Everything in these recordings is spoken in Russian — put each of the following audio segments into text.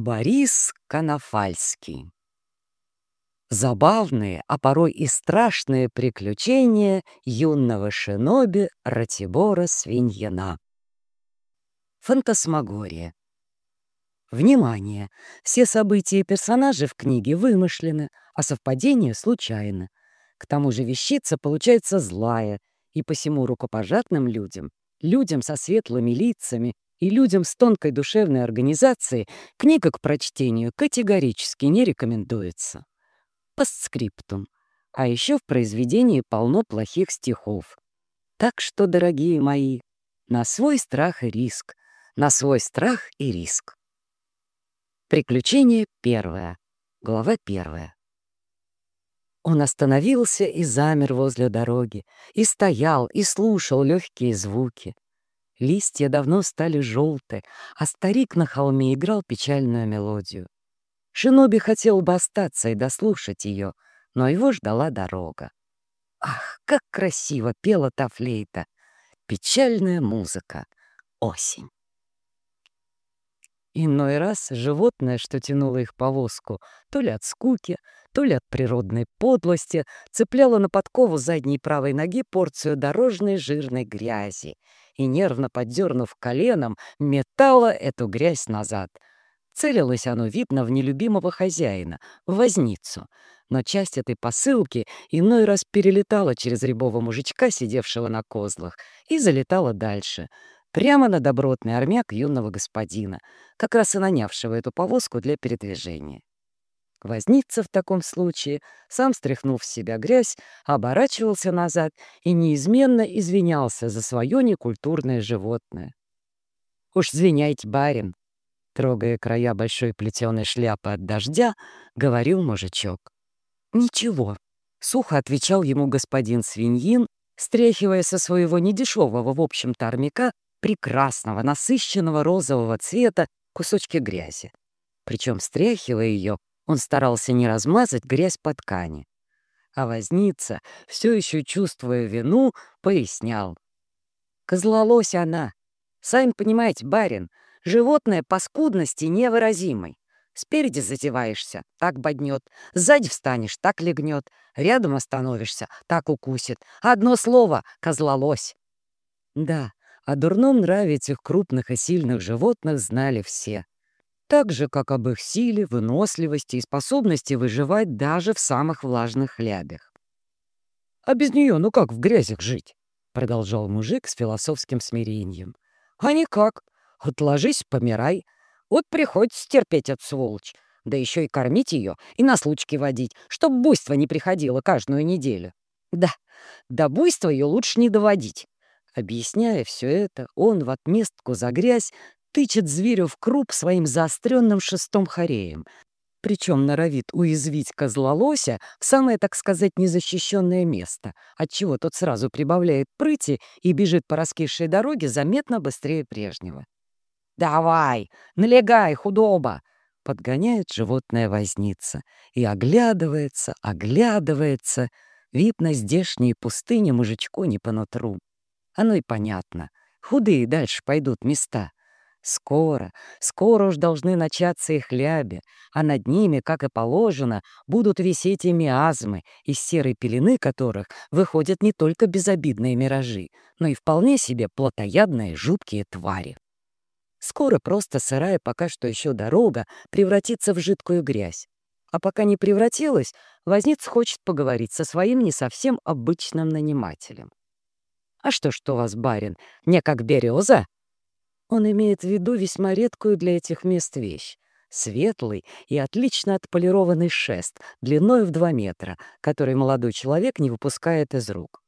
Борис Конофальский Забавные, а порой и страшные приключения юного шиноби Ратибора Свиньяна. Фантасмагория. Внимание! Все события и персонажи в книге вымышлены, а совпадения случайны. К тому же вещица получается злая, и посему рукопожатным людям, людям со светлыми лицами и людям с тонкой душевной организацией книга к прочтению категорически не рекомендуется. Постскриптум. А еще в произведении полно плохих стихов. Так что, дорогие мои, на свой страх и риск, на свой страх и риск. Приключение первое. Глава первая. Он остановился и замер возле дороги, и стоял, и слушал легкие звуки. Листья давно стали желты, а старик на холме играл печальную мелодию. Шиноби хотел бы остаться и дослушать ее, но его ждала дорога. Ах, как красиво пела та флейта! Печальная музыка. Осень. Иной раз животное, что тянуло их повозку, то ли от скуки, то ли от природной подлости, цепляло на подкову задней правой ноги порцию дорожной жирной грязи и, нервно поддернув коленом, метало эту грязь назад. Целилось оно, видно, в нелюбимого хозяина, в возницу, но часть этой посылки иной раз перелетала через рябого мужичка, сидевшего на козлах, и залетала дальше, прямо на добротный армяк юного господина, как раз и нанявшего эту повозку для передвижения. Возница в таком случае, сам стряхнув с себя грязь, оборачивался назад и неизменно извинялся за свое некультурное животное. «Уж звиняйте, барин!» Трогая края большой плетеной шляпы от дождя, говорил мужичок. «Ничего», — сухо отвечал ему господин свиньин, стряхивая со своего недешевого, в общем-то, прекрасного, насыщенного розового цвета кусочки грязи. Причем, стряхивая ее, он старался не размазать грязь по ткани. А возница, все еще чувствуя вину, пояснял. «Козлолось она. Сами понимаете, барин, животное по скудности невыразимой. Спереди затеваешься, так боднет. Сзади встанешь, так легнет. Рядом остановишься, так укусит. Одно слово — козлолось. Да, о дурном нраве этих крупных и сильных животных знали все так же, как об их силе, выносливости и способности выживать даже в самых влажных хлябях. «А без нее ну как в грязях жить?» — продолжал мужик с философским смирением. «А никак. Отложись, помирай. Вот приходится терпеть от сволочь. Да еще и кормить ее, и на случки водить, чтоб буйство не приходило каждую неделю. Да, до буйства ее лучше не доводить». Объясняя все это, он в отместку за грязь тычет зверю в круп своим заостренным шестом хореем, причем норовит уязвить козлолося в самое, так сказать, незащищенное место, отчего тот сразу прибавляет прыти и бежит по раскисшей дороге заметно быстрее прежнего. «Давай, налегай, худоба!» Подгоняет животное возница и оглядывается, оглядывается. Видно, здешние пустыни мужичку не по нутру. Оно и понятно. Худые дальше пойдут места. Скоро, скоро уж должны начаться их ляби, а над ними, как и положено, будут висеть и миазмы, из серой пелены которых выходят не только безобидные миражи, но и вполне себе плотоядные жуткие твари. Скоро просто сырая пока что еще дорога превратится в жидкую грязь. А пока не превратилась, возниц хочет поговорить со своим не совсем обычным нанимателем. «А что ж у вас, барин, не как береза?» Он имеет в виду весьма редкую для этих мест вещь — светлый и отлично отполированный шест длиной в два метра, который молодой человек не выпускает из рук.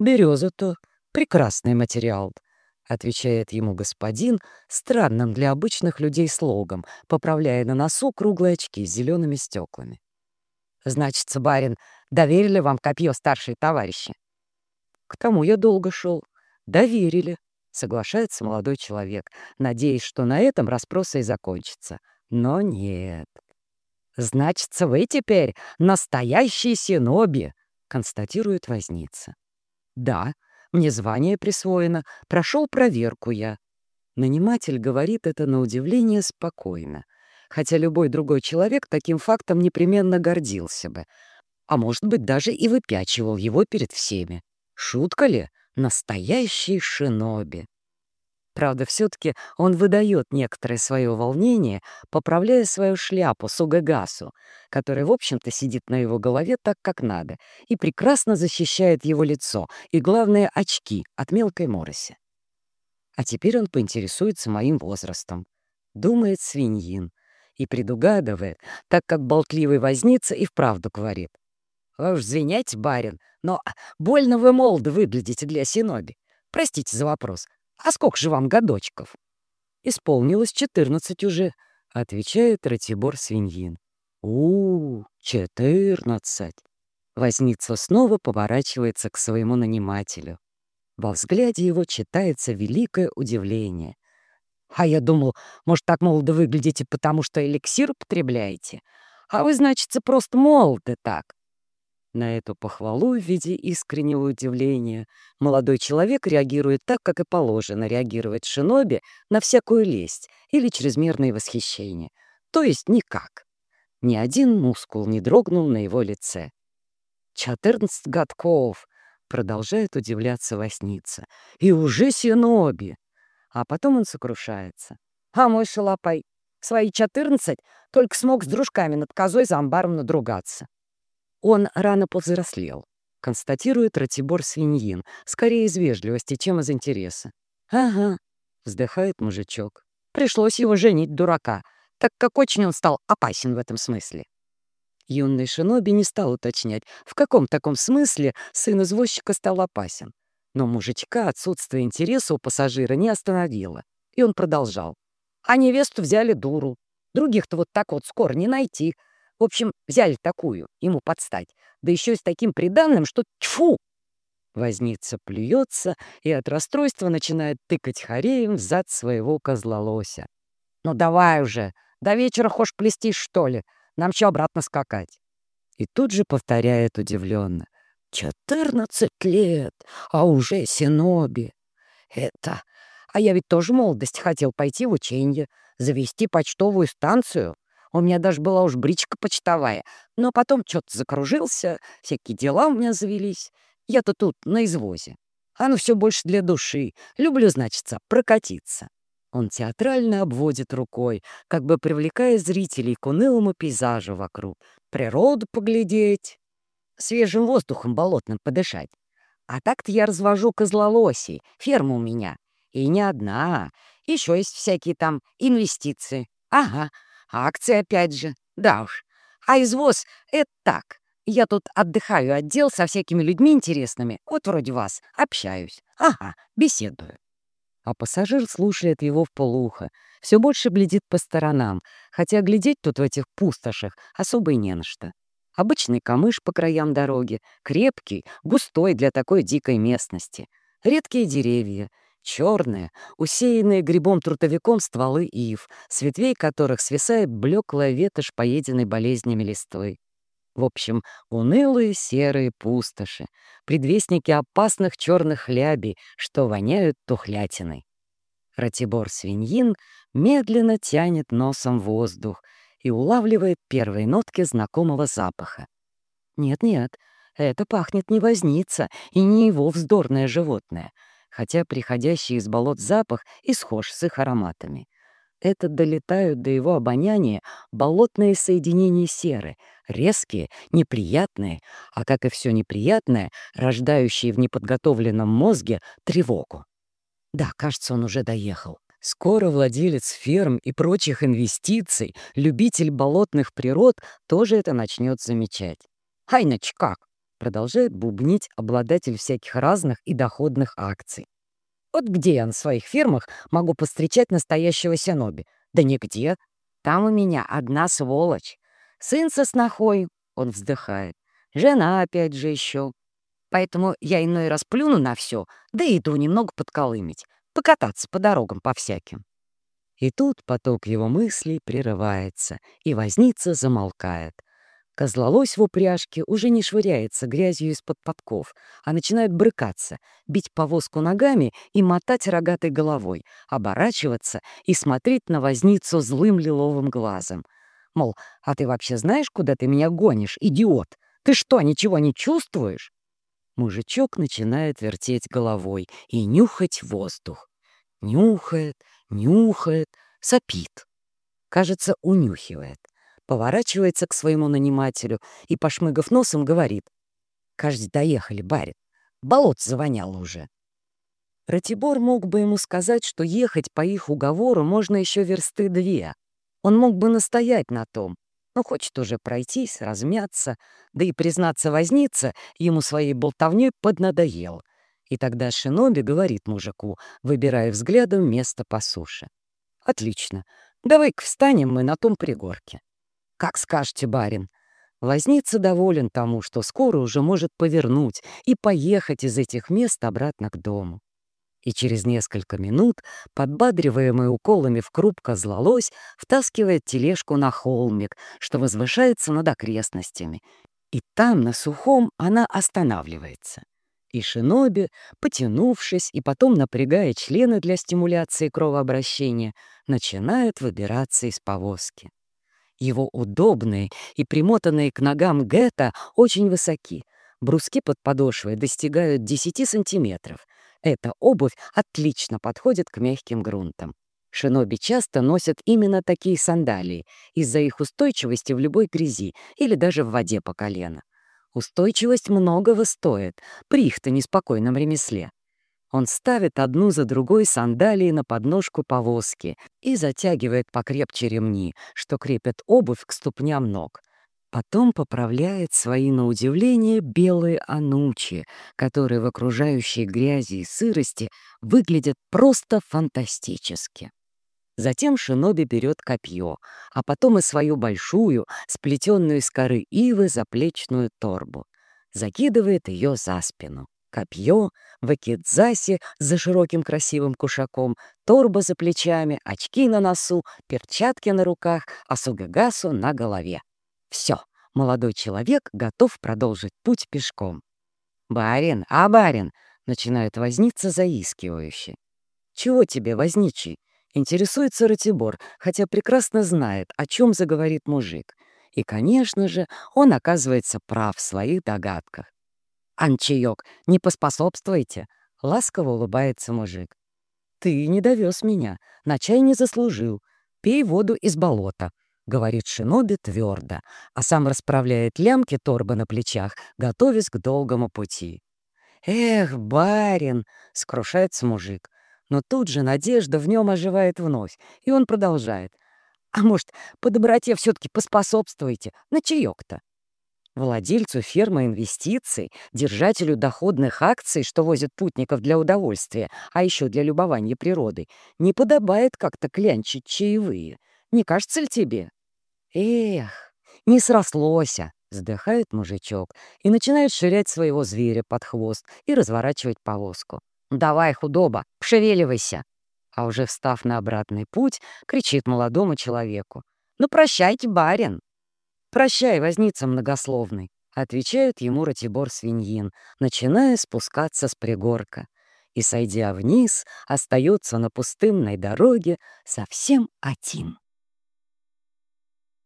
«Береза-то прекрасный материал», — отвечает ему господин странным для обычных людей слогом, поправляя на носу круглые очки с зелеными стеклами. «Значится, барин, доверили вам копье старшие товарищи?» «К тому я долго шел. Доверили», соглашается молодой человек, надеясь, что на этом расспросы и закончатся. Но нет. «Значится, вы теперь настоящий синоби», — констатирует возница. «Да, мне звание присвоено, прошел проверку я». Наниматель говорит это на удивление спокойно. хотя любой другой человек таким фактом непременно гордился бы, а может быть даже и выпячивал его перед всеми. Шутка ли? Настоящий шиноби. Правда, все-таки он выдает некоторое свое волнение, поправляя свою шляпу Сугагасу, которая, в общем-то, сидит на его голове так, как надо, и прекрасно защищает его лицо, и, главное, очки от мелкой мороси. А теперь он поинтересуется моим возрастом. Думает свиньин и предугадывает, так как болтливый возница и вправду говорит. «Вы уж извиняйте, барин, но больно вы молоды выглядите для синоби. Простите за вопрос, «А сколько же вам годочков?» «Исполнилось четырнадцать уже», — отвечает Ратибор Свиньин. -у четырнадцать!» Возница снова поворачивается к своему нанимателю. Во взгляде его читается великое удивление. «А я думал, может, так молодо выглядите, потому что эликсир употребляете? А вы, значит, просто молоды так. На эту похвалу в виде искреннего удивления молодой человек реагирует так, как и положено реагировать шиноби на всякую лесть или чрезмерное восхищение, то есть никак. Ни один мускул не дрогнул на его лице. «Четырнадцать годков!» — продолжает удивляться Восница. «И уже синоби!» А потом он сокрушается. «А мой шалопай, свои четырнадцать только смог с дружками над козой за амбаром надругаться. Он рано повзрослел, констатирует Ратибор Свиньин, скорее из вежливости, чем из интереса. «Ага», — вздыхает мужичок. «Пришлось его женить, дурака, так как очень он стал опасен в этом смысле». Юный шиноби не стал уточнять, в каком таком смысле сын извозчика стал опасен. Но мужичка отсутствие интереса у пассажира не остановило, и он продолжал. «А невесту взяли дуру. Других-то вот так вот скоро не найти, в общем, взяли такую, ему подстать. Да еще и с таким приданным, что тьфу! Возница плюется и от расстройства начинает тыкать хореем в зад своего козлолося. «Ну давай уже! До вечера хошь плести, что ли? Нам что обратно скакать?» И тут же повторяет удивленно. «Четырнадцать лет, а уже синоби! Это... А я ведь тоже молодость хотел пойти в ученье, завести почтовую станцию. У меня даже была уж бричка почтовая. Но потом что-то закружился, всякие дела у меня завелись. Я-то тут на извозе. Оно все больше для души. Люблю, значится, прокатиться. Он театрально обводит рукой, как бы привлекая зрителей к унылому пейзажу вокруг. Природу поглядеть, свежим воздухом болотным подышать. А так-то я развожу козлолосей, ферма у меня. И не одна, еще есть всякие там инвестиции. Ага, Акции опять же. Да уж. А извоз — это так. Я тут отдыхаю отдел со всякими людьми интересными, вот вроде вас, общаюсь. Ага, беседую. А пассажир слушает его в полухо, все больше глядит по сторонам, хотя глядеть тут в этих пустошах особо и не на что. Обычный камыш по краям дороги, крепкий, густой для такой дикой местности. Редкие деревья — черные, усеянные грибом-трутовиком стволы ив, с ветвей которых свисает блеклая ветошь, поеденной болезнями листвой. В общем, унылые серые пустоши, предвестники опасных черных лябей, что воняют тухлятиной. Ратибор свиньин медленно тянет носом воздух и улавливает первые нотки знакомого запаха. Нет-нет, это пахнет не возница и не его вздорное животное — хотя приходящий из болот запах и схож с их ароматами. Это долетают до его обоняния болотные соединения серы, резкие, неприятные, а как и все неприятное, рождающие в неподготовленном мозге тревогу. Да, кажется, он уже доехал. Скоро владелец ферм и прочих инвестиций, любитель болотных природ, тоже это начнет замечать. А иначе как? Продолжает бубнить обладатель всяких разных и доходных акций. Вот где я на своих фирмах могу постречать настоящего синоби? Да нигде. Там у меня одна сволочь. Сын со снохой, он вздыхает. Жена опять же еще. Поэтому я иной раз плюну на все, да иду немного подколымить, покататься по дорогам по всяким. И тут поток его мыслей прерывается, и возница замолкает. Козлолось в упряжке уже не швыряется грязью из-под подков, а начинает брыкаться, бить повозку ногами и мотать рогатой головой, оборачиваться и смотреть на возницу злым лиловым глазом. Мол, а ты вообще знаешь, куда ты меня гонишь, идиот? Ты что, ничего не чувствуешь? Мужичок начинает вертеть головой и нюхать воздух. Нюхает, нюхает, сопит. Кажется, унюхивает поворачивается к своему нанимателю и, пошмыгав носом, говорит. «Кажется, доехали, барин. Болот завоняло уже». Ратибор мог бы ему сказать, что ехать по их уговору можно еще версты две. Он мог бы настоять на том, но хочет уже пройтись, размяться, да и, признаться, возниться ему своей болтовней поднадоел. И тогда Шиноби говорит мужику, выбирая взглядом место по суше. «Отлично, давай-ка встанем мы на том пригорке». «Как скажете, барин». Возница доволен тому, что скоро уже может повернуть и поехать из этих мест обратно к дому. И через несколько минут, подбадриваемый уколами в круп козлолось, втаскивает тележку на холмик, что возвышается над окрестностями. И там, на сухом, она останавливается. И шиноби, потянувшись и потом напрягая члены для стимуляции кровообращения, начинает выбираться из повозки. Его удобные и примотанные к ногам гетто очень высоки. Бруски под подошвой достигают 10 сантиметров. Эта обувь отлично подходит к мягким грунтам. Шиноби часто носят именно такие сандалии из-за их устойчивости в любой грязи или даже в воде по колено. Устойчивость многого стоит при их-то неспокойном ремесле. Он ставит одну за другой сандалии на подножку повозки и затягивает покрепче ремни, что крепят обувь к ступням ног. Потом поправляет свои, на удивление, белые анучи, которые в окружающей грязи и сырости выглядят просто фантастически. Затем Шиноби берет копье, а потом и свою большую, сплетенную из коры ивы, заплечную торбу. Закидывает ее за спину. Копье, вакидзаси за широким красивым кушаком, торба за плечами, очки на носу, перчатки на руках, а сугагасу на голове. Все, молодой человек готов продолжить путь пешком. «Барин, а барин!» — начинает возниться заискивающе. «Чего тебе, возничий?» — интересуется Ратибор, хотя прекрасно знает, о чем заговорит мужик. И, конечно же, он оказывается прав в своих догадках. «Анчаек, не поспособствуйте!» — ласково улыбается мужик. «Ты не довез меня, на чай не заслужил. Пей воду из болота», — говорит Шиноби твердо, а сам расправляет лямки торбы на плечах, готовясь к долгому пути. «Эх, барин!» — скрушается мужик. Но тут же надежда в нем оживает вновь, и он продолжает. «А может, по доброте все-таки поспособствуйте? На чаек-то?» Владельцу фермы инвестиций, держателю доходных акций, что возят путников для удовольствия, а еще для любования природой, не подобает как-то клянчить чаевые. Не кажется ли тебе? Эх, не срослося, вздыхает мужичок и начинает ширять своего зверя под хвост и разворачивать повозку. «Давай, худоба, пшевеливайся!» А уже встав на обратный путь, кричит молодому человеку. «Ну, прощайте, барин!» «Прощай, возница многословный», — отвечает ему Ратибор Свиньин, начиная спускаться с пригорка. И, сойдя вниз, остается на пустынной дороге совсем один.